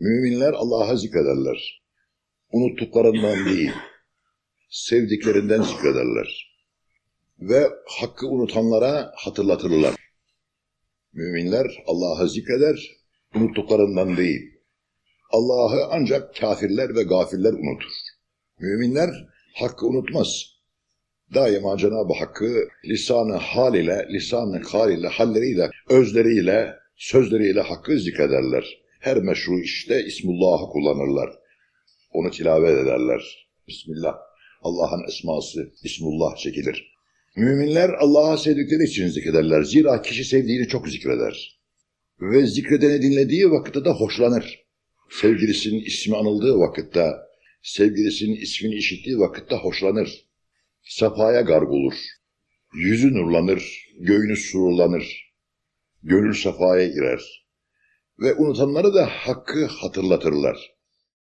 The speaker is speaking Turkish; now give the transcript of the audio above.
Müminler Allah'a zikrederler. Unuttuklarından değil, sevdiklerinden zikrederler. Ve hakkı unutanlara hatırlatırlar. Müminler Allah'a zikreder, unuttuklarından değil. Allah'ı ancak kafirler ve gafirler unutur. Müminler hakkı unutmaz. Daima Cenab-ı Hakk'ı lisanı hal ile, lisanı hal ile, halleriyle, özleriyle, sözleriyle hakkı zikrederler. Her meşru işte İsmullah'ı kullanırlar. Onu tilavet ederler. Bismillah. Allah'ın esması İsmullah çekilir. Müminler Allah'a sevdikleri için zikrederler. Zira kişi sevdiğini çok zikreder. Ve zikredeni dinlediği vakitte de hoşlanır. Sevgilisinin ismi anıldığı vakitte, sevgilisinin ismini işittiği vakitte hoşlanır. Safaya garg olur. Yüzü nurlanır, göğünü sururlanır. Gönül safaya girer. Ve unutanları da hakkı hatırlatırlar.